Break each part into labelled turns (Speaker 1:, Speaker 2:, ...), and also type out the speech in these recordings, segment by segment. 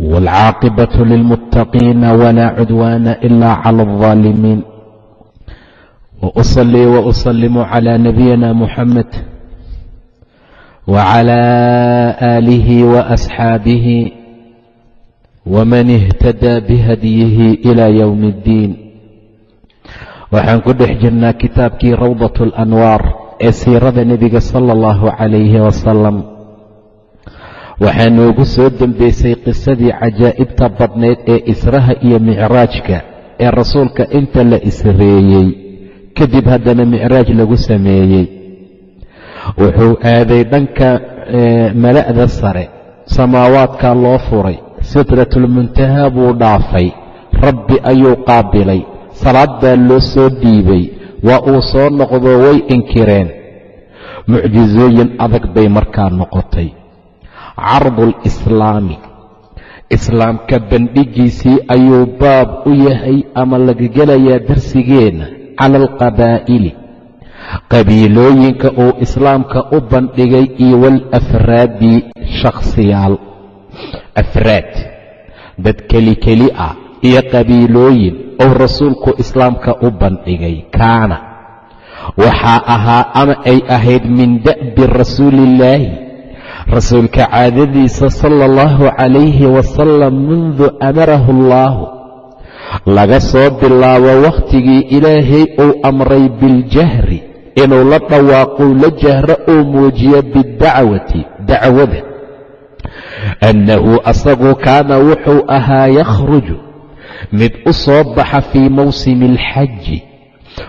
Speaker 1: والعاقبة للمتقين ولا عدوان إلا على الظالمين وأصلي وأسلم على نبينا محمد وعلى آله وأصحابه ومن اهتدى بهديه إلى يوم الدين waxaan ku dhex jirnaa kitaabkii rawdat alanwaar ee siirada nebiga sala allahu calayhi wasalam waxaa noogu soo dembeysay qisadii cajaa'ibta badnayd ee israha iyo micraajka ee rasuulka inta la isreeyey kadib haddana micraaj lagu sameeyey. Wuxuu aaday dhanka mala'da sare samaawaadkaa loo furay. Sitratulmuntahaa buu dhaafay. Rabbi ayuu qaabilay. Salaad baa loo soo dhiibay waa uu soo noqdoo way inkireen. Mucjisooyin adag bay markaa noqotay cardulislaami islaamka bandhigiisii ayuu baab u yahay ama laga gelayaa darsigeenna cala alqabaa'ili qabiilooyinka uu islaamka u bandhigay iyo walafraadi shakhsiyaal. Afraad dad keli keli ah iyo qabiilooyin ou rasuulku islaamka u bandhigay kaana. Waxaa ahaa ama ay ahayd min da'bi rasuuliillaahi rasuulka caadadiisa sala allahu calayhi wasalam mundu amarahu allaahu laga soo bilaabo wakhtigii ilaahay uu amray biاljahri inuu la dhawaaqou la jahro uu muujiyo biاddacwati dacwada. Annahu asagu kaana wuxuu ahaa yakhruju mid u soo baxa fii mawsimi alxaji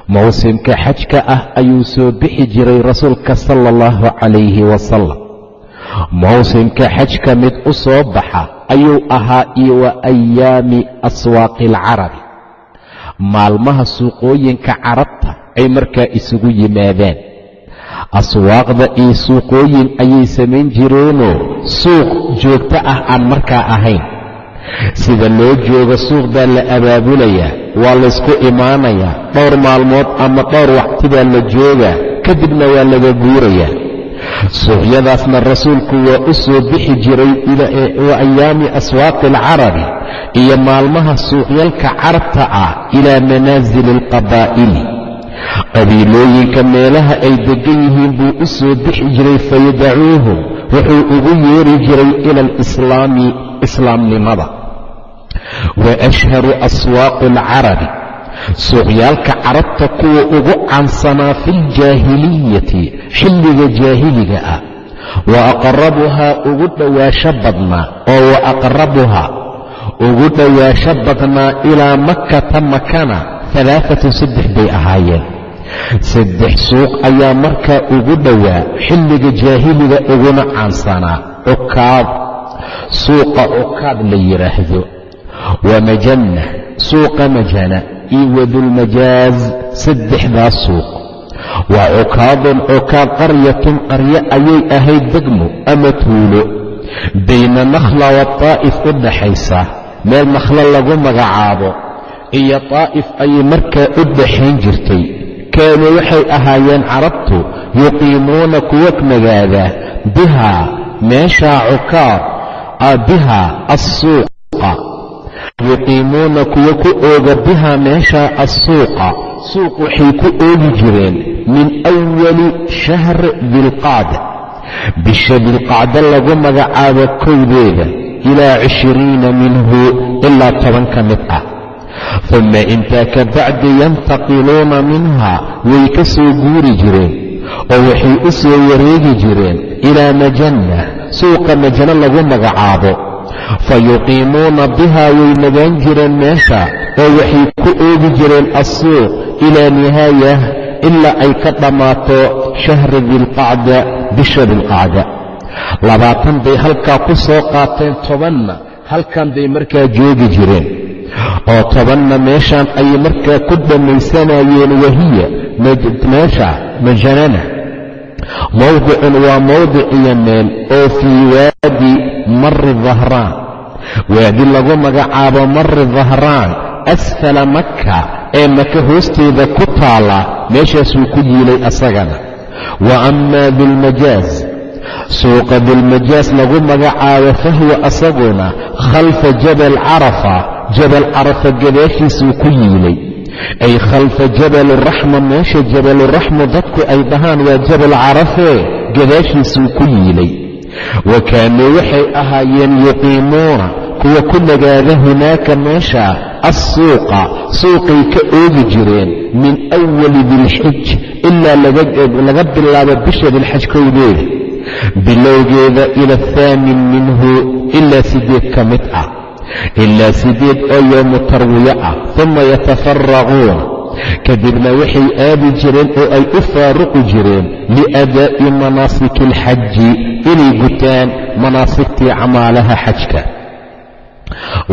Speaker 1: mawsimka xajka ah ayuu soo bixi jiray rasuulka sala allahu calayhi wasalam mawsimka xajka mid u soo baxa ayuu ahaa iyo wa ayaami aswaaqi alcarabi. Maalmaha suuqooyinka carabta ay markaa isugu yimaadaan aswaaqda iyo suuqooyin ayay samayn jireenoo suuq joogto ah aan markaa ahayn. Sida loo jooga suuq baa la abaabulayaa waa laysku imaanayaa dhowr maalmood ama dhowr waqti baa la joogaa kadibna waa laga guurayaa suuqyadaasna rasuulku waa u soo bixi jiray wa ayaami aswaaqi alcarabi iyo maalmaha suuqyalka carabta ah ilaa manaasili alqabaa'ili. Qabiilooyinka meelaha ay deggan yihiin buu u soo bixi jiray fayadacuuhum wuxuu ugu yeeri jiray ila alislaami islaamnimada. Wa ashharu aswaaqi alcarabi suuqyaalka carabta kuwa ugu caansanaa fi ljaahiliyati xilliga jaahiliga ah. Wa aqrabuhaa ugu dhowaasho badnaa oo wa aqrabuhaa ugu dhowaasho badnaa ilaa makkata makana alaaatun saddex bay ahaayeen. Saddex suuq ayaa markaa ugu dhowaa xilliga jaahiliga uguna caansanaa cukaad suuqa cukaad la yidhaahdo wa majanna suuqa majana iyo wadulmajaaz saddexdaas suuq. Waa cukaadun cukaad qaryatun qaryo ayay ahayd degmo ama tuulo. Bayna nakhla wa taa'if u dhaxaysa meel nakhlo lagu magacaabo iyo taa'if ayay markaa u dhaxayn jirtay. Kaanuu waxay ahaayeen carabtu yuqiimuuna kuwa nagaada bihaa meeshaa cukaad bihaa assuuqa yuqiimuuna kuwa ku ooga bihaa meeshaa assuuqa. Suuq waxay ku oogi jireen min awali shahr dilqacda bisha dilqacda lagu magacaabo kowdeeda ilaa cishiriina minhu ilaa toban ka mid ah. Uma intaa ka bacdi yantaqiluuna minhaa way ka soo guuri jireen oo waxay u soo wareegi jireen ilaa majanna suuqa majano lagu magacaabo fa yuqiimuuna bihaa way nagaan jireen meesha oo waxay ku oogi jireen assuuq ilaa nihaayah ilaa ay ka dhammaato shahri dilqacda bisha dilqacda labaatan bay halkaa ku soo qaateen tobanna halkan bay markaa joogi jireen oo tobanna meeshaan ayay markaa ku dhammaysanayeen wahiya meesha majanana mowdicun waa mowdiciyo meel oo fii waadi mari dahraan waadi lagu magacaabo mari dahraan asfala makka ee maka hoosteeda ku taala meeshaasuu ku yiilay asagana. Wa amaa dulmajaaz suuqa dulmajaas lagu magacaabo fahuwa asaguna khalfa jabal carafa jabal carafa gadaashiisuu ku yiilay ay khalfa jabaluraxma meesha jabaluraxmu dadku ay dhahaan waa jabal carafee gadaashiisuu ku yiilay. Wa kaanuu waxay ahaayeen yuqiimuuna kuwa ku nagaada hunaaka meesha assuuqa suuqay ka oogi jireen min awali dilxij ilaa laga bilaabo bisha dilxaj kowdeeda bilowgeeda ila athaamin minhu ilaa sideed ka mid ah ilaa sideed oo yoomu tarwiyo ah uma yatafaraquuna kadibna waxay aadi jireen oo ay u faaruqi jireen liadaa'i manaasiki alxaji inay gutaan manaasigtii camaalaha xajka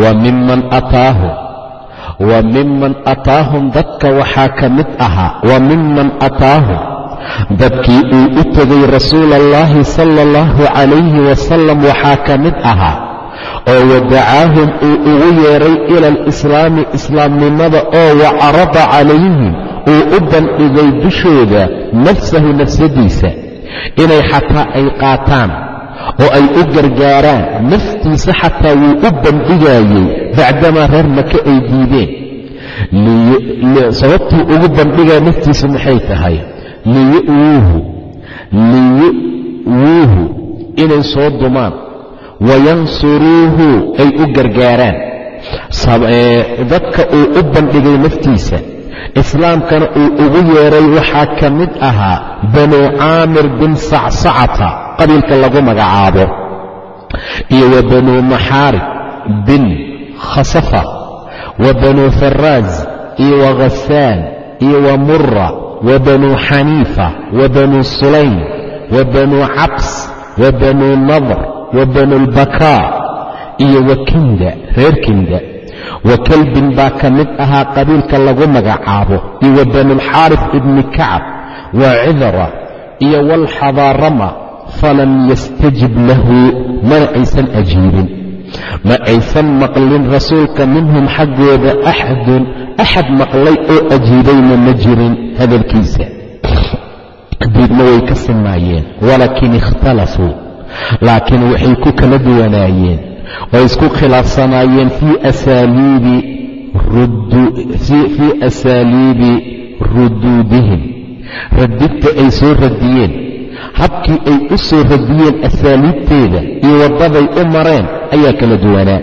Speaker 1: wa miman ataahum wa miman ataahum dadka waxaa ka mid ahaa wa miman ataahum dadkii uu u tegay rasuula allahi sala allahu calayhi wasalam waxaa ka mid ahaa oo wadacaahum uu ugu yeeray ila alislaami islaamnimada oo wacarada calayhim uu u bandhigay dushooda nafsahu nafsadiisa. Inay xataa ay qaataan oo ay u gargaaraan naftiisa xataa wuu u bandhigayey bacdamaa reer maka ay diideen. Sababtuu ugu bandhigaya naftiisa maxay tahay? Liyu'wuuhu liyu'wuuhu inay soo dumaan wayansuruuhu ay u gargaaraan. Dadka uu u bandhigay naftiisa islaamkana uu ugu yeeray waxaa ka mid ahaa banuu caamir bin sacsacata qabiilka lagu magacaabo iyo wa banuu maxaarib bin khasafa wa banuu faraaz iyo wa khasaan iyo wa mura wa banuu xaniifa wa banuu sulaym wa banuu cabs wa banuu nadr wa banu lbakaa iyo wa kinda reer kinda. Wa kalbin baa ka mid ahaa qabiilka lagu magacaabo iyo wa banulxaarif ibni kacab wa cidra iyo walxadaarama falam yastajib lahu mana aysan ajiibin. Ma aysan maqlin rasuulka minhum xaggooda axadun axad maqlay oo ajiibayna ma jirin hadalkiisa. Diidna way ka sinaayeen walaakin ikhtalafuu laakiin waxay ku kala duwanaayeen oo isku khilaafsanaayeen fii asaaliibi ruduudihim radidta ay soo radiyeen habkii ay u soo radiyeen asaaliibteeda iyo waddaday u mareen ayaa kala duwanaa.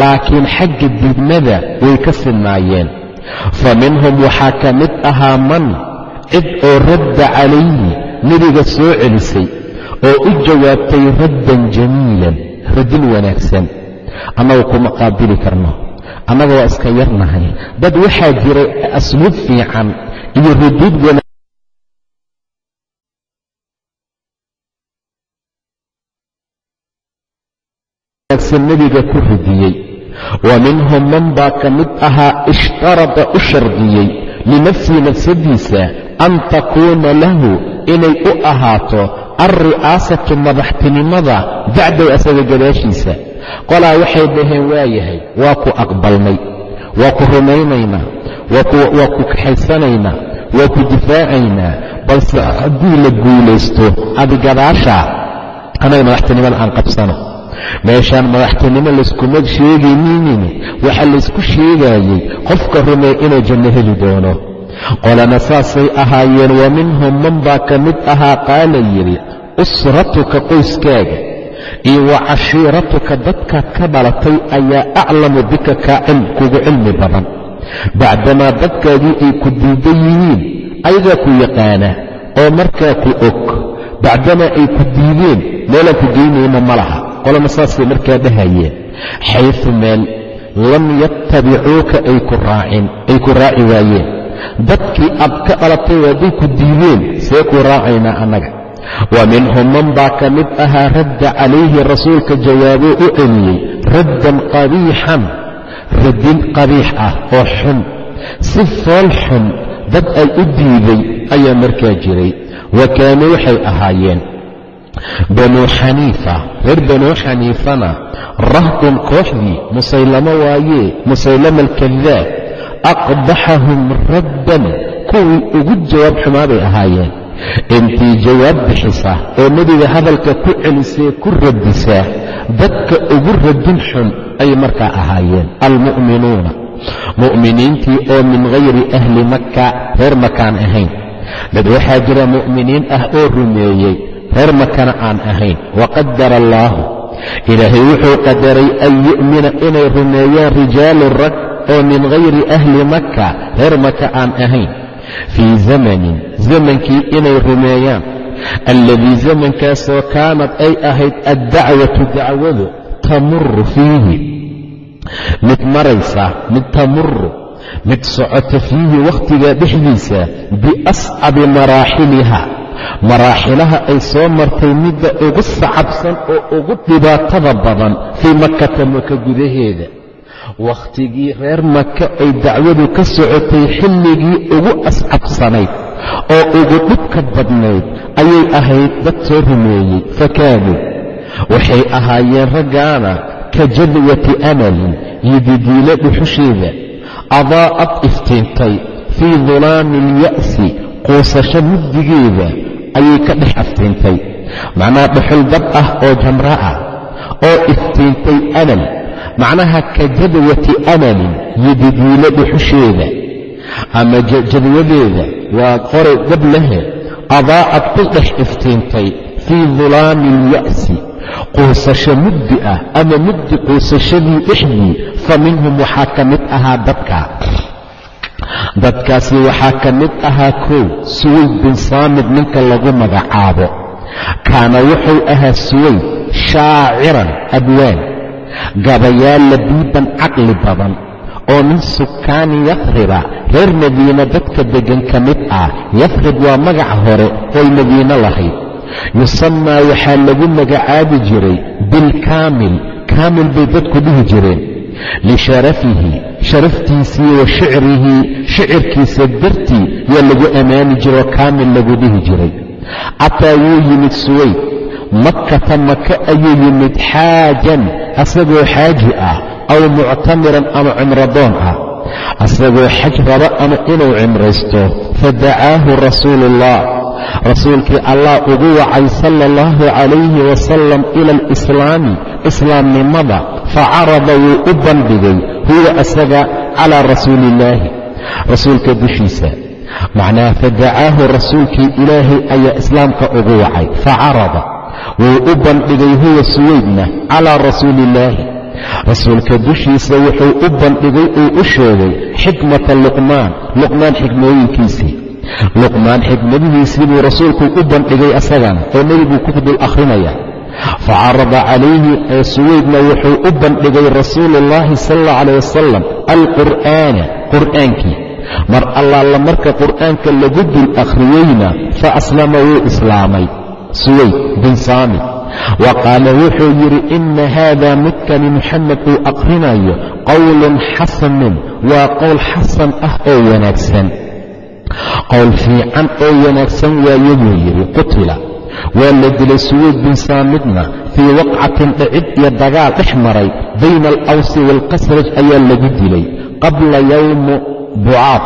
Speaker 1: Laakiin xagga diidmada way ka sinnaayeen. Fa minhum waxaa ka mid ahaa man cid oo radda calayhi nebiga soo celisay oo u jawaabtay raddan jamiilan radin wanaagsan. Annagu kuma qaabili karno. Annaga waa iska yarnahay. Dad waxaa jiray asluub fiican iyo ruduud wanaagsan nebiga ku radiyey. Wa minhum man baa ka mid ahaa ishtarada u shardiyey linafsihi nafsadiisa an takuuna lahu inay u ahaato alri'aasatu madaxtinimada bacdow asaga gadaashiisa. Qolaa waxay dhaheen waa yahay waa ku aqbalnay waa ku rumaynaynaa waa ku kaxaysanaynaa waa ku difaacaynaa balse haddii la guulaysto adi gadaashaa annaga madaxtinimada aan qabsano. Meeshaan madaxtinimo layskuma sheegayninini waxaa laysku sheegaayey qofka rumey inuu janno heli doono qolana saasay ahaayeen wa minhum man baa ka mid ahaa? Qaala yidhi usratuka qoyskaaga iyo wa cashiiratuka dadkaad ka dhalatay ayaa aclamu bika kaa kugu cilmi badan. Bacdamaa dadkaagii ay ku diidan yihiin ayagaa ku yaqaana oo markaa ku og. Bacdamaa ay ku diideen meelaan ku geynayna ma laha. Qolana saasay markaa dhahayeen xaysu meel lam yattabicuuka ay ku raacin ay ku raaci waayeen dadkii aad ka dhalatay hadday ku diideen see ku raacaynaa annaga. Wa minhum man baa ka mid ahaa radda calayhi rasuulka jawaabuu u celiyey raddan qabiixan radin qabiix ah oo xun. Si fool xun dad ay u diiday ayaa markaa jiray. Wa kaanuu waxay ahaayeen banuu xaniifa. Reer banuu xaniifana rahdun kooxdii musaylamo waayee musaylama alkadaab aqbaxahum raddan kuwii ugu jawaab xumaa bay ahaayeen intii jawaab bixisa oo nebiga hadalka ku celisee ku radisaa dadka ugu radin xun ayay markaa ahaayeen almu'minuuna mu'miniintii oo min hayri ahli makka reer makaan ahayn dad waxaa jira mu'miniin ah oo rumeeyey reer makana aan ahayn waqadara allaahu ilaahay wuxuu qadaray an yu'mina inay rumeeyaan rijaalu rag oo min hayri ahli makka reer maka aan ahayn. Fii zamanin zamankii inay rumeeyaan. Alladii zamankaasoo kaanad ay ahayd addacwatu dacwadu tamuru fiihi. Mid maraysa mid tamuru mid socota fiihi wakhtiga dhexdiisa biascabi maraaxiliha. Maraaxilaha ay soo martay midda ugu sacabsan oo ugu dhibaatada badan fii makata maka gudaheeda wakhtigii reer maka ay dacwadu ka socotay xilligii ugu ascabsanayd oo ugu dhibka badnayd ayay ahayd dad soo rumeeyey fakaanuu. Waxay ahaayeen raggaana ka jadwati amalin iyo didiilo dhuxusheeda. Adaa'ad iftiintay fii dulaami alya'si quusasho mugdigeeda ayay ka dhex aftiintay. Macnaha dhuxul dab ah oo jamra ah oo iftiintay amal macnaha ka jadwati amalin iyo didiilo dhuxusheeda. Ama jadwadeeda waa qoray dab lehe adaa'ad ku dhex iftiintay fii dulaami alya'si. Quusasho mugdi ah ama mugdi quusashadii dhexdii fa minhum waxaa ka mid ahaa dadka. Dadkaasi waxaa ka mid ahaa kow suwayd bin saamid ninka lagu magacaabo. Kaana wuxuu ahaa suwayd shaaciran abwaan gabayaal labiiban caqli badan oo min sukaani yafriba reer madiine dadka deggan ka mid ah. Yafrib waa magac hore ooy madiine lahayd yusamaa waxaa lagu magacaabi jiray bilkaamil kaamil. Bay dadku dhihi jireen. Lisharafihi sharaftiisii wa shicrihi shicirkiisa dartii yaa lagu ammaani jiroo kaamil lagu dhihi jiray. Cataa wuu yimid suwayd makkata maka ayuu yimid xaajan asagoo xaaji ah aw muctamiran ama cimrodoon ah. Asagoo xaj raba ama inuu cimraysto fadacaahu rasuulu ullah rasuulkii allah ugu wacay sala allahu calayhi wasalam ila alislaami islaamnimada facarada wuu u bandhigay huwa asaga calaa rasuuli illaahi rasuulka dushiisa macnaha fadacaahu rasuulkii ilaahay ayaa islaamka ugu wacay facarada wuu u bandhigay huwa suweydna calaa rasuuli illaahi rasuulka dushiisa wuxuu u bandhigay uu u sheegay xikmata luqmaan luqmaan xikmooyinkiisii. Luqmaan xikmadihiisii buu rasuulku u bandhigay asagana oo nebiguu ku dul akhrinaya. Facarada calayhi ee suweydna wuxuu u bandhigay rasuulu ullaahi sal alla calah wasalam alqur'aana qur'aankii. Mar allaala marka qur'aanka lagu dul akhriyeyna fa aslama wuu islaamay suweyd bin saami wa qaala wuxuu yidhi ina haada midkani muxamed uu aqrinayo qowlun xasanun waa qowl xasan ah oo wanaagsan. Qowl fiican oo wanaagsan waaye buu yidhi qutila. Waa la dilay suweyd bin saamidna fii waqcatin dhicid iyo dagaal dhex maray bayna alawsi waalqasraj ayaa lagu dilay qabla yowmu bucaad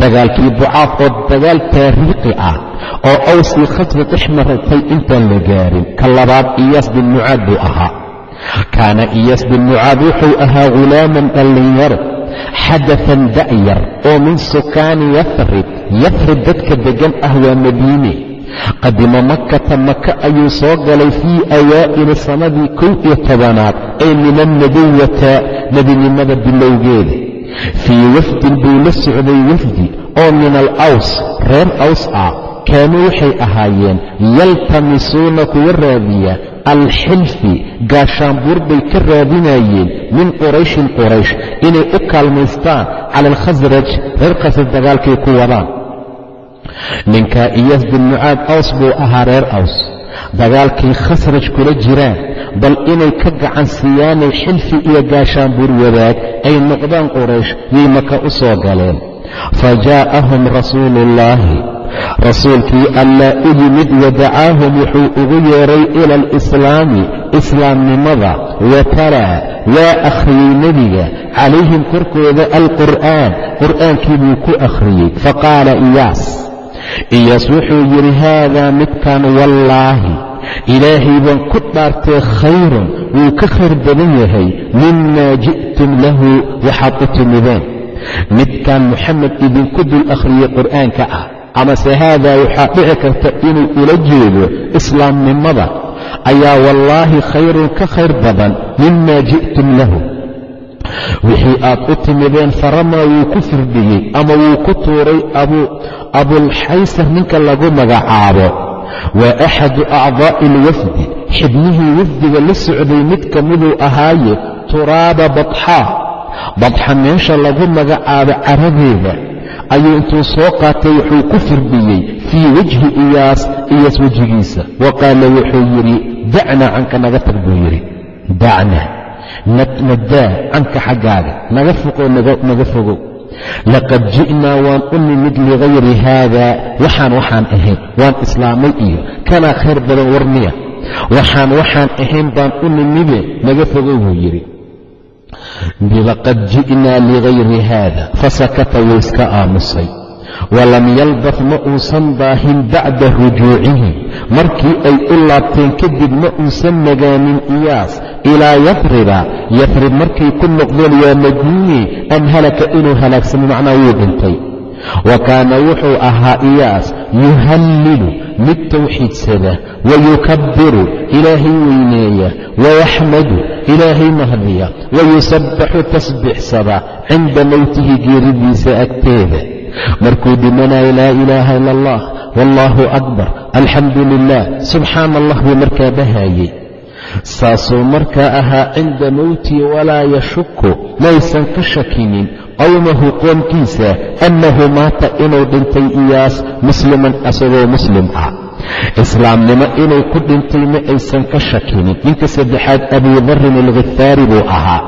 Speaker 1: dagaalkii bucaad oo dagaal taariikhi ah oo awsii khasraj dhex maratay intaan la gaarin ka labaad iyaas bin mucaad buu ahaa. Kaana iyaas bin mucaad wuxuu ahaa ghulaaman dhallinyaro xadafan da'yar oo min sukaani yafrib yafrib dadka deggan ah waa madiine. Qadima makata maka ayuu soo galay fii awaa'ili sannadii kow iyo tobanaad ee min alnubuwata nebinimada bilowgeeda fii wafdin buu la socday wafdi oo min alaws reer aws ah. Kaanuu waxay ahaayeen yaltamisuuna kuwa raadiya alxilfi gaashaanbuur bay ka raadinayeen min qurayshin quraysh inay u kaalmaystaan cala alkhasraj reer khasraj dagaalkay ku wadaan. Ninkaa iyas bin mucaad aws buu ahaa reer aws dagaalkay khasraj kula jiraan bal inay ka gacan siiyaanay xilfi iyo gaashaanbuur wadaag ay noqdaan quraysh yay maka u soo galeen. Fa jaa'ahum rasuuluullaahi rasuulkii allaa u yimid wadacaahum wuxuu ugu yeedhay ila alislaami islaamnimada wa talaa waa akhriyey nebiga calayhim korkooda alqur'aan qur'aankii buu ku akhriyey. Faqaala iyaas iyaas wuxuu yidhi haadaa midkan wallaahi ilaahay baan ku dhaartee khayrun wuu ka khayr badan yahay mimaa ji'tum lahu waxaad u timideen midkan moxamed idinku dul akhriyey qur'aanka ah amase haadaa waxaa dhici karta inuu ula jeedo islaamnimada ayaa wallaahi khayrun ka khayr badan mimaa ji'tum lahu wixii aad u timideen faramaa wuu ku firdhiyey ama wuu ku tuuray abulxaysar ninka lagu magacaabo. Waa axadu acdaa'i alwafdi xibnihii wafdiga la socday mid ka miduu ahaaye turaaba badxaa badxa meesha lagu magacaabo caradeeda ayuu intuu soo qaatay wuxuu ku firdhiyey fii wejhi iyaas iyaas wejigiisa wa qaala wuxuu yidhi dacna canka naga tag buu yidhi. Dacna nadaa canka xaggaaga. Naga foqoo naga fogow laqad ji'naa waan u nimid ligayri haada waxaan waxaan ahayn. Waan islaamay iyo kanaa khayr badan warmiya waxaan waxaan ahayn baan u nimide. Naga fogow buu yidhi. Laqad ji'naa ligayri haada fasakata wuu iska aamusay walam yalbaf ma uusan daahin bacda rujuucihim markii ay u laabteen kadib ma uusan nagaanin iyaas ilaa yafriba. Yafrib markay ku noqdeen waa madiini an halaka inuu halaagsamo macnaa wuu dhintay. Wa kaana wuxuu ahaa iyaas yuhallilu mid tawxiidsada wayukabbiru ilaahay weyneeya wayaxmadu ilaahay mahdiya wayusabbaxu tasbiixsada cinda mowtihi geeridiisa agteeda markuu dhimanayo laa ilaaha ila allah wallaahu akbar alxamdu lilah subxaana allah buu markaa dhahayey saasuu markaa ahaa cinda mowtii walaa yashuku maysan ka shakinin qowmahu qoomkiisa annahu maata inuu dhintay iyaas musliman asagoo muslim ah. Islaamnimo inuu ku dhintay ma aysan ka shakinin. Ninka saddexaad abii darin alkhifaari buu ahaa.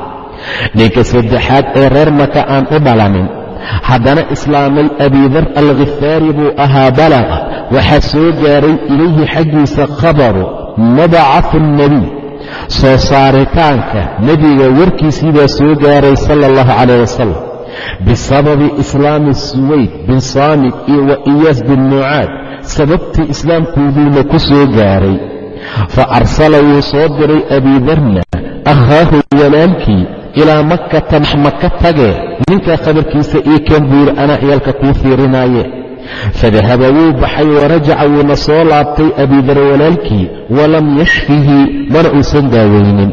Speaker 1: Ninka saddexaad ee reer maka aan u dhalanin haddana islaamay abidar alkhifaari buu ahaa balaqa waxaa soo gaaray ilayhi xaggiisa khabaru mabcafu alnebiy soo saaritaanka nebiga warkiisii baa soo gaaray sala allahu calayh wasalam bisababi islaami suwayd bin saamid iyo wa iyaas bin mucaad sababtii islaamkooduuna ku soo gaaray. Fa arsala wuu soo diray abidarna akhaahu walaalkii ilaa makkata maka tagee. Ninkaa khabarkiisa ii keen buu yidhi anaa ciyaalka kuu fiirinaaye. Fadahaba wuu baxay warajaca wuuna soo laabtay abidar walaalkii walam yashfihi mana uusan daaweynin.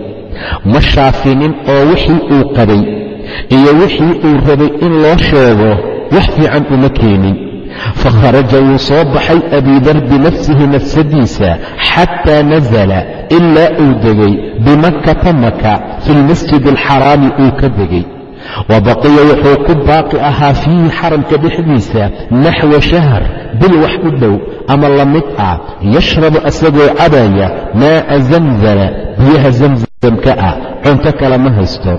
Speaker 1: Ma shaafinin oo wixii uu qabay iyo wixii uu rabay in loo sheego wax fiican uma keenin fakharaja wuu soo baxay abidar binafsihi nafsadiisa xataa nasala ilaa uu degay bimakkata maka fi lmasjid alxaraami uu ka degay wa baqiya wuxuu ku baaqi ahaa fiihi xaramka dhexdiisa naxwa shahr bil wax u dhow ama la mid ah yashrabu asagoo cabaya maa'a zamzama biyaha zamzamka ah cunto kale ma haysto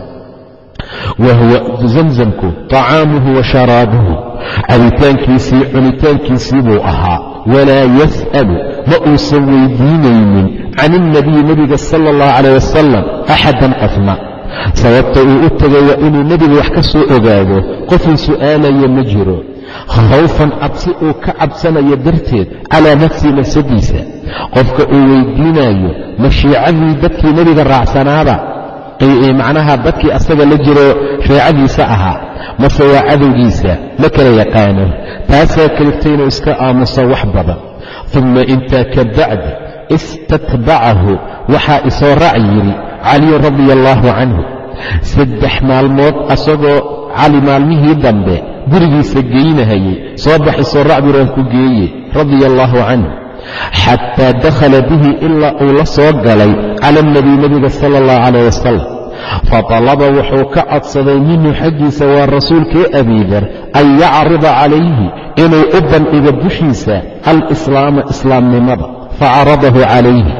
Speaker 1: wa huwa zamzamku sharaabuhu cabitaankiisii cunitaankiisii buu ahaa. Walaa yas'alu ma uusan weydiinaynin can ilnabiyi nebiga sala اllahu calayh wasalam axadan qofna sababta uu u tegay waa inuu nebiga wax ka soo ogaado qofuu su'aalaya ma jiro. Khawfan cabsi uu ka cabsanayo darteed calaa nafsii nafsadiisa qofka uu weydiinayo mashiicadii dadkii nebiga raacsanaaba? Macnaha dadkii asaga la jiro sheecadiisa ahaa mase waa cadowgiisa ma kala yaqaano. Taasaa kaliftay inuu iska aamuso wax badan. Uma intaa ka bacdi istatbacahu waxaa isoo raac yidhi caliyu radia allaahu canhu saddex maalmood asagoo cali maalmihii dambe gurigiisa geynahayey soo bax isoo raac buu aan ku geeye radia allaahu canhu xataa dakhala bihi ilaa uu la soo galay cala alnabiy nebiga sala allahu calayh wasalam fatalaba wuxuu ka codsaday minhu xaggiisa waa rasuulkee abiidar an yacrida calayhi inuu u bandhigo dushiisa alislaama islaamnimada. Facaradahu calayhi.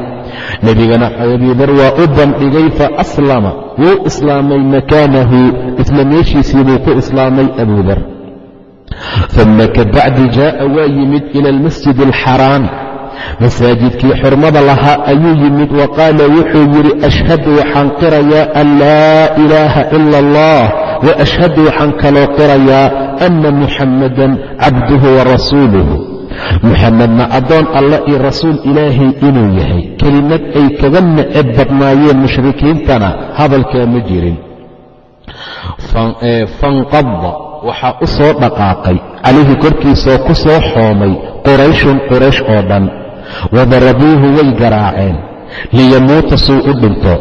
Speaker 1: Nebigana abiidar waa u bandhigay faaslama wuu islaamay makaanahu isla meeshiisii buu ku islaamay abudar uma kabacdi jaa'a waa yimid ila almasjid alxaraami masaajidkii xurmada lahaa ayuu yimid wa qaala wuxuu yidhi ashhadu waxaan qirayaa an laa ilaaha ila allah wa ashhadu waxaan kaloo qirayaa anna muxammadan cabduhu wa rasuuluhu. Muxamedna addoon allah iyo rasuul ilaahay inuu yahay. Kelimad ay kaga neceb badnaayeen mushrikiintana hadalkaa ma jirin. Fanqada waxaa u soo dhaqaaqay. Calayhi korkiisaoo ku soo xoomay qurayshun quraysh oo dhan wadarabuuhu way garaaceen. Liyamuuta suu u dhinto.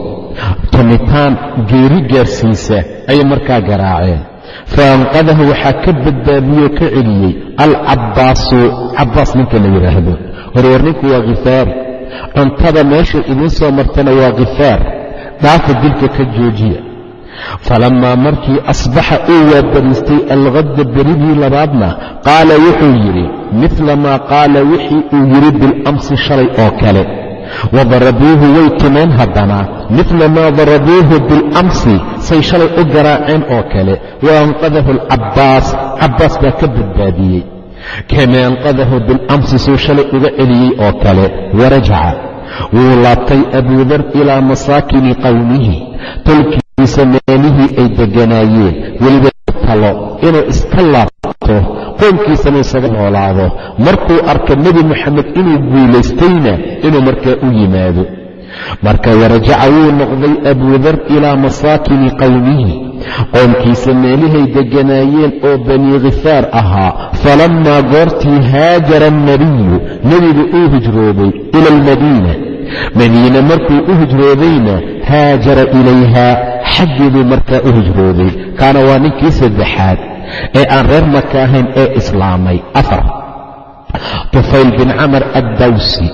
Speaker 1: Tumitaan geeri gaarsiisa ayay markaa garaaceen. Fa anqadahu waxaa ka badbaadiyoo ka celiyey alcabbaasu. Cabbaas ninka la yidhaahdo warwar ninku waa khifaari cuntada meesha idiin soo martana waa khifaar dhaafa dilka ka joojiya falammaa markii asbaxa uu waabariistay alkhadda beridii labaadna qaala wuxuu yidhi midla maa qaala wixii uu yidhi bilamsi shalay oo kale wadarabuuhu way tumeen haddana midla maa darabuuhu bilamsi say shalay u garaaceen oo kale wa anqadahu alcabbaas cabbaas baa ka badbaadiyey kamaa anqadahu bilamsi suu shalay uga celiyey oo kale warajaca wuu laabtay abuudar ilaa masaakini qowmihi tolkiisa meelihii ay degganaayeen weliba talo inuu iska laabto qoomkiisana isaga noolaado. Markuu arka nebi moxamed inuu guulaystayna inuu markaa u yimaado. Marka warajaca wuu noqday abuudar ilaa masaakini qowmihi qoomkiisa meelihay degganaayeen oo banii khifaar ahaa falammaa goortii haajara alnebiyu nebigu uu hijrooday ila almadiina. Madiine markuu u hijroodayna haajara ilayha xaggeeduu markaa u hijrooday kaana waa ninkii saddexaad ee aan reer maka ahayn ee islaamay. Afar. Tufayl bin camar addawsi.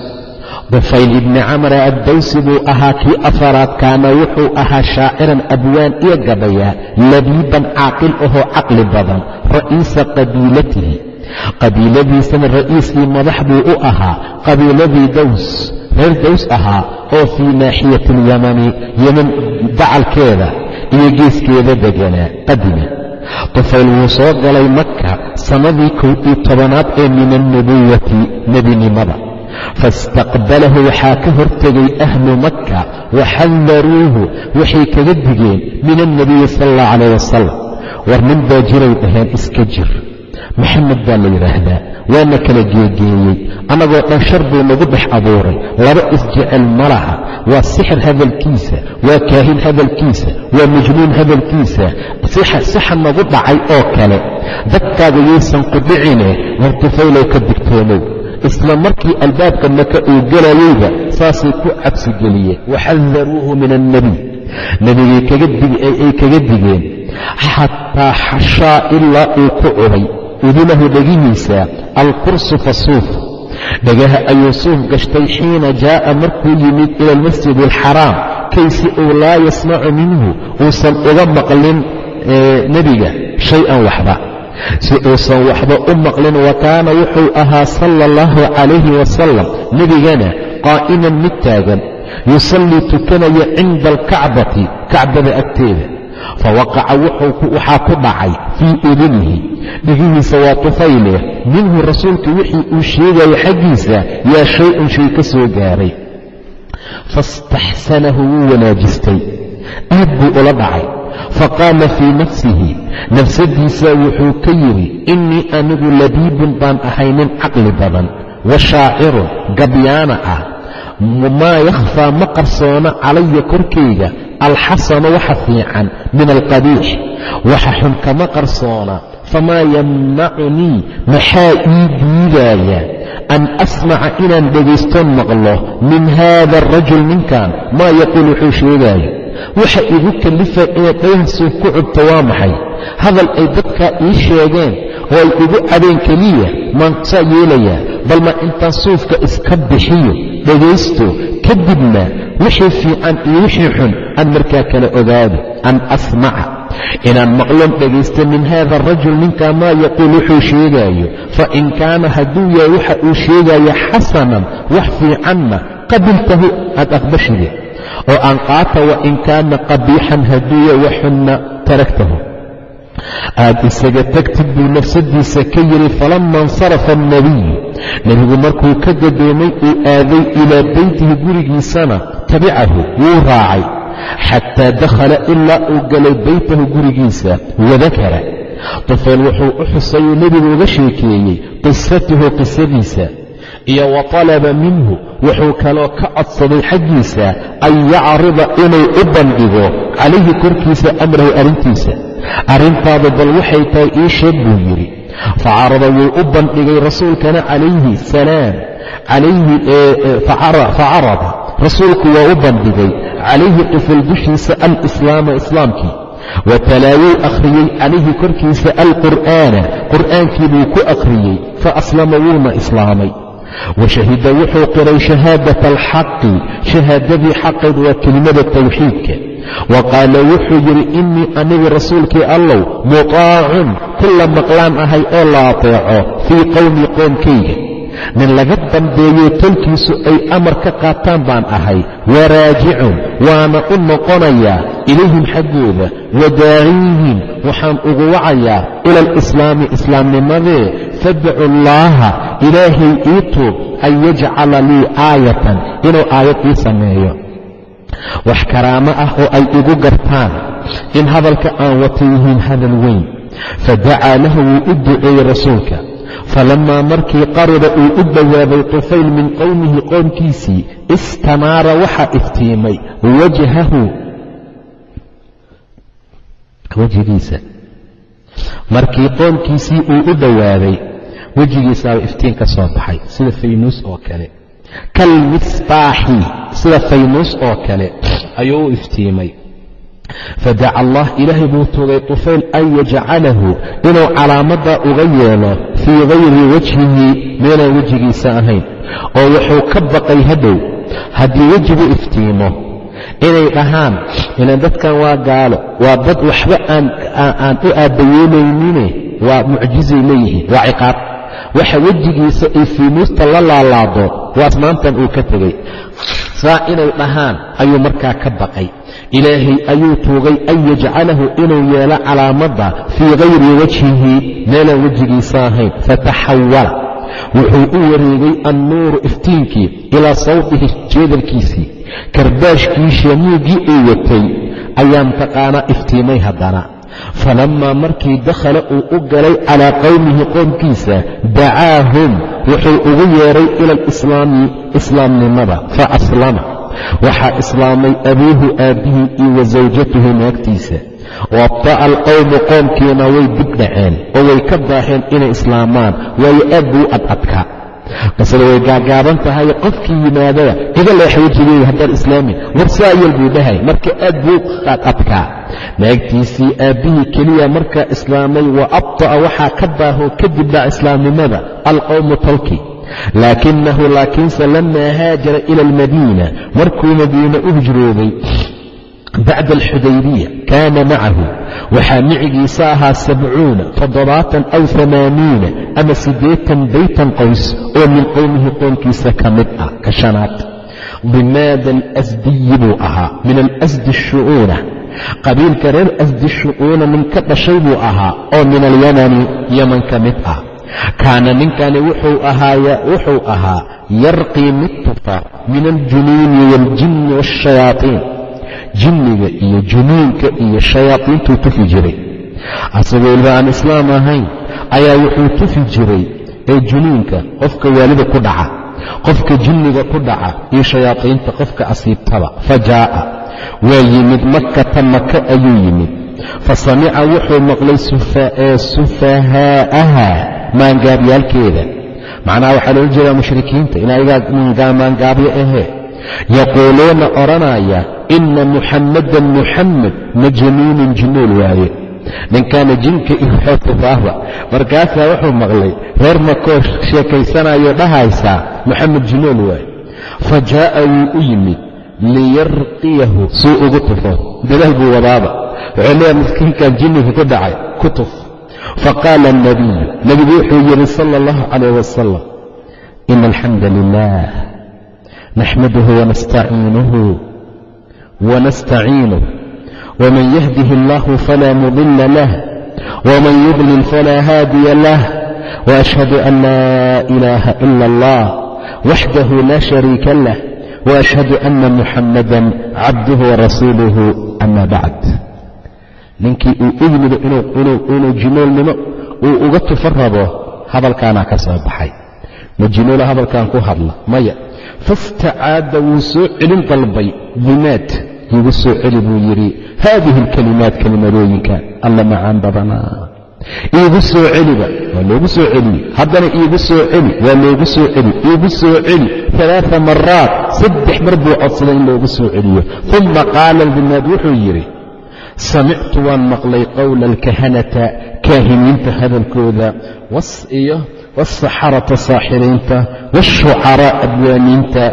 Speaker 1: Dufayl ibni camara addawsi buu ahaa kii afaraad kaana wuxuu ahaa shaaciran abwaan iyo gabayaa labiiban caaqil ahoo caqli badan ra'iisa qabiilatihi. Qabiiladiisana ra'iiskii madax buu u ahaa qabiiladii daws reer daws ahaa oo fii naaxiyati alyamani yeman dacalkeeda iyo geeskeeda deganaa qadima tufayl wuu soo galay maka sannadii kow iyo tobanaad ee min alnubuwati nebinimada faistaqbalahu waxaa ka hortegay ahlu makka waxadaruuhu waxay kaga digeen min alnabiyi sala allah calayh wasalam war nin baa jiray dhaheen iska jir maxamed baa la yidhaahdaa waana kala geegeeyey annagoo dhan shar buu nagu dhex abuuray. Laba isjecel ma laha. Waa sixir hadalkiisa waa kaahin hadalkiisa waa majnuun hadalkiisa. Sixa nagu dhacay oo kale. Dadkaaga yaysan ku dhicine war tufaylow ka digtoomow isla markii albaabka maka uu gelayeyba saasay ku cabsigeliyeen waxadaruuhu min annebiy nebigay ay kaga digeen. Xataa xashaa ilaa uu ku cubay udulahu dhegihiisa alkursu fasuuf dhagaha ayuu suuf gashtay xiina jaa'a markuu yimid ila almasjid alxaraam kay si uu laa yasmacu minhu uusan uga maqlin nebiga shay-an waxba. Si uusan waxba u maqlin wa wuxuu ahaa sala allahu calayhi wasalam nebigana qaa'iman mid taagan. Yusallii tukanaya cinda alkacbati kacbada agteeda fawaqaca waxaa ku dhacay fii udunihi dhigihiisa waa tufayle minhu rasuulka wixii uu sheegayo xaggiisa yaa shay-un shay ka soo gaaray faاstaxsanahu wuu wanaajistay aad buu ula dhacay faqaala fii nafsihi nafsadiisa wuxuu ka yidhi innii anigu labiibun baan ahay nin caqli badan wa shaacirun gabyaana ah maa yakhfaa ma qarsoona calaya korkayga alxasanu waxa fiican min alqabiix waxa xun kama qarsoona famaa yamnacunii maxaa ii diidaaya an asmaca inaan dhegaystoon maqlo min haada arajul ninkan maa yaquul wuxuu sheegaayo waxa igu kallifa inaad dhagahaasuuf ku cubto waa maxay hadal ay dadkaa ii sheegeen oo ay igu cadeen keliya maan saa yeelayaa bal ma intaan suufka iska bixiyo dhegaysto kadibna wixii fiican iyo wixii xun aan markaa kala ogaado an asmaca inaan maqlon dhegaysta min haada arajul ninkaa maa yaquul wuxuu sheegaayo fain kaana hadduu yahay waxa uu sheegaayo xasanan wax fiicanna qabiltahu aad aqbashide oo aan qaata wain kaana qabiixan hadduu yahay waxunna taragtahu aad isaga tagtid buu nafsadiisa ka yidhi falama insarafa alnebiyu nebigu markuu ka gadoomay uu aaday ilaa beytihi gurigiisana tabicahu wuu raacay xataa dakhala ilaa uu galay beytahu gurigiisa wadakara. Tufayl wuxuu u xusayuu nebigu uga sheekeeyey qisatahu qisadiisa iyo wa talaba minhu wuxuu kaloo ka codsaday xaggiisa an yacrida inuu u bandhigo calayhi korkiisa amrahu arrintiisa arrintaadu bal waxay tahay ii sheeg buu yidhi. Facarada wuu u bandhigay rasuulkana calayhi salaam. Facarada rasuulku waa u bandhigay. Calayhi qifil dushiisa alislaama islaamkii. Wa talaawuu akhriyey calayhi korkiisa alqur'aana. Qur'aankii buu ku akhriyey. Fa aslama wuuna islaamay wa shahida wuxuu qiray shahaadata alxaqi shahaadadii xaqeed waa kelimada tawxiidka. Wa qaala wuxuu yidhi innii anigu rasuulkii allow mutaacun kulla maqlaan ahay oo la ateeco fii qowmi qoomkayga nin laga dambeeyo tolkiisu ay amar ka qaataan baan ahay. Waraajicun waana u noqonayaa ilayhim xaggooda wadaaciihim waxaan ugu wacayaa ila alislaami islaamnimadee fadcu allaaha ilaahay ii tuub an yajcala lii aayatan inuu aayad ii sameeyo wax karaamo ah oo ay igu gartaan in hadalka aan wata yihiin hadal weyn fadacaa lahu wuu u duceeyey rasuulka falamaa markii qaruba uu u dhowaaday tufayl min qowmihi qoomkiisii istanaara waxaa iftiimay wajhahu wejigiisa markii qoomkiisii uu u dhowaaday wejigiisaaba iftiin ka soo baxay sida faynuus oo kale. Kalmisbaaxi sida faynuus oo kale ayuu u iftiimay. Fadaca allah ilaahay buu tugay tufayl an yajcalahu inuu calaamaddaa uga yeelo fii gayri wajhihi meelaan wejigiisa ahayn oo wuxuu ka baqay hadhow haddii wejigu iftiimo inay dhahaan ilan dadkan waa gaalo waa dad waxba aan u aabbayeelaynine waa mucjizay leeyihiin waa ciqaab waxa wejigiisa ay fiinuusta la laalaado waas maantan uu ka tegey. Saa inay dhahaan ayuu markaa ka baqay. Ilaahay ayuu tuugay an yajcalahu inuu yeelo calaamadda fii gayri wajhihi meelaan wejigiisa ahayn fataxawala wuxuu u wareegay annuuru iftiinkii ilaa sawtihi jeedalkiisii. Karbaashkii shamuugii uu watay ayaa mtaqaanaa iftiimay haddana falammaa markii dakhala uu u galay calaa qowmihi qoomkiisa dacaahum wuxuu ugu yeedhay ila alislaami islaamnimada fa aslama waxaa islaamay abuuhu aabbihii iyo wa sawjatuhu naagtiisa waabta'a alqowmu qoomkiina way dib dhaceen oo way ka baaxeen inay islaamaan waayo aad buu u adadkaa qisada way gaagaaban tahay qofkii yimaadada iga leexa wejigeega haddaan islaamin warsaayal buu dhahay marka aad buu adadkaa naagtiisii aabbihii keliya markaa islaamay wa abta'a waxaa ka baaho kadib dhac islaamnimada alqowmu tolki laakinahu laakiinse lamaa haajara ila almadiina markuu madiine u hijrooday bacda alxudaybiya kaana macahu. Waxaa micigiisa ahaa sabcuuna toddobaatan aw amaaniina ama siddeetan baytan qoys oo min qowmihi qoomkiisa ka mid ah ka shanaad. Dimaada alasdiyi buu ahaa min alasdi shu'uuna qabiilka reer asdi shu'uuna nin ka dhashay buu ahaa oo min alyamani yaman ka mid ah. Kaana ninkani wuxuu ahaa yarqii mid tufa min aljunuuni waaljinni waashayaaطiin jinniga iyo junuunka iyo shayaadiintuu tufi jiray. Asagoo ilba aan islaam ahayn ayaa wuxuu tufi jiray ee junuunka qofka waalida ku dhaca qofka jinniga ku dhaca iyo shayaadiinta qofka asiibtaba. Fa jaa'a waa yimid makata maka ayuu yimid. Fa samica wuxuu maqlay sufahaa'aha maangaabyaalkeeda macnaha waxaa loola jeedaa mushrikiinta inaagaa maangaabyo ahee. Yaquuluuna odhanaya inna muxammadan muxammed majnuunun jinnuul waaye. Ninkaana jinka iyo tufaahba markaasaa wuxuu maqlay reer makoo sheekaysanayo dhahaysaa muxamed jinnuul waaye. Fa jaa'a wuu u yimid liyarqiyahu suu ugu tufo. Dadaal buu wadaaba. Wuxuu leeyahay miskiinkan jinniga ku dhacay ku tuf. Faqaala anabiyu nebigu wuxuu yidhi sala allahu calayh wasalam ina alxamda lilah naxmaduhu wanastaciinuhu wanastaciinuh wman yahdihi allahu fala mudila lah wman yudlil fala haadiya lah waashhadu an laa ilaaha ila allah waxdahu la shariika lah وأشهد أن محمدا cabduه ورasuuله أما bacd ninkii uu u yimid inuu jinoolnimo uu uga tufo rabo hadalkaanaa ka soo baxay ma jinoola hadalkan ku hadla maya faاstacaada wuu soo celin dalbay dimaad iigu soo celi buu yidhi haadihi اlkalimaat kelimadooyinka alla macaan badanaa iigu soo celiba waa loogu soo celiye. Haddana iigu soo celi waa loogu soo celi. Iigu soo celi alaaa maraat saddex mar buu codsaday in loogu soo celiyo. Uma qaala dimaad wuxuu yidhi samictu waan maqlay qowla alkahanata kaahiniinta hadalkooda iyo wasaxarata saaxiriinta waashucaraa abwaaniinta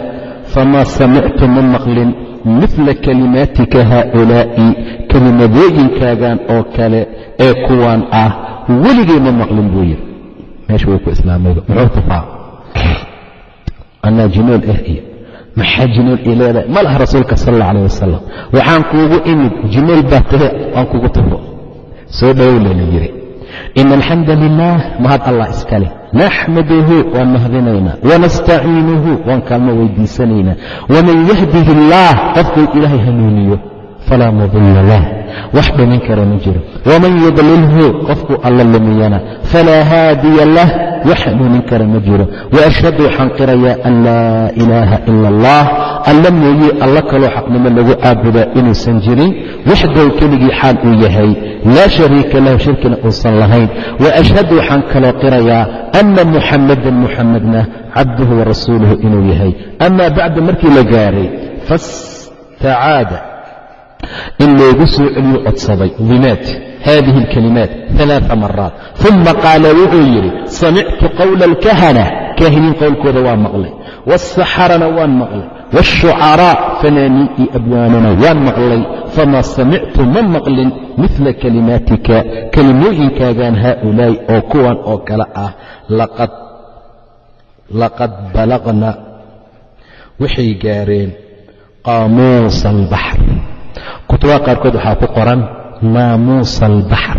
Speaker 1: famaa samictu ma maqlin midla kalimaatika haaulaa'i kelimadooyinkaagan oo kale ee kuwaan ah weligay ma maqlin buu yidhi meesha way ku islaamayba muxuu tufaa anaa jinool ah iyo maxaa jinool ii leedahay ma laha rasuulka sal alla alah wasalam waxaan kuugu imid jinool baa tahe waan kugu tufo soo dhowowle la yidhi ina alxamda lilah mahad allah iskale naxmaduhu waan mahadinaynaa wanastaciinuhu waan kaalmo weydiisanaynaa waman yahdihi illaah qofkuu ilaahay hanuuniyo falaa mudilla lah wax dhimin kara ma jiro waman yudlilhu qofkuu alla lumiyana falaa haadiya lah wax hanuunin kara ma jiro waashhadu waxaan qirayaa an laa ilaaha ila allah alla mooye alla kaloo xaqnimo lagu caabudaa inuusan jirin waxdow keligii xaal uu yahay laa shariika lahu shirkina uusan lahayn waashhadu waxaan kaloo qirayaa ana muxamadan muxamadna cabduhu warasuuluhu inuu yahay amaa bacda markii la gaaray fastacaada in loogu soo celiyu codsaday dimaad haadihi اlkalimaat ثalaaثa maraat ثuma qaala wuxuu yidhi samictu qowla اlkahana kaahiniin qowlkooda waa maqlay wالsaxarana waan maqlay wالshucaraa fanaaniin iyo abwaanana waan maqlay famaa samictu ma maqlin midla kalimaatika kelimooyinkaagan haaulaa'i oo kuwan oo kale ah laqad balaqna waxay gaareen qaamuusa albaxr kutubaha qaarkood waxaa ku qoran naamuusa albaxr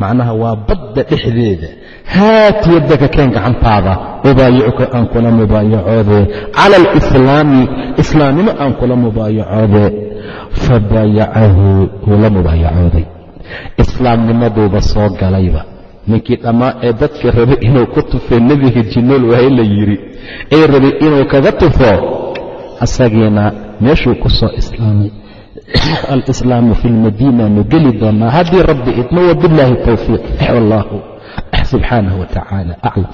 Speaker 1: macnaha waa badda dhexdeeda. Haat yaddaka keen gacantaada ubaayicuka aan kula mubaayacoodee cala alislaami islaamnimo aan kula mubaayacoodee fabaayacahu wuu la mubaayacooday islaamnimaduuba soo galayba. Ninkii dhammaa ee dadka rabay inuu ku tufee nebiga jinool waaye la yidhi ee rabay inuu kaga tufo asagiina meeshuu ku soo islaamay alislaamu fi lmadiinaanu geli doonaa haddii rabbi idmo wabillaahi towfiiq wallahu subxaanahu wa tacaala aclam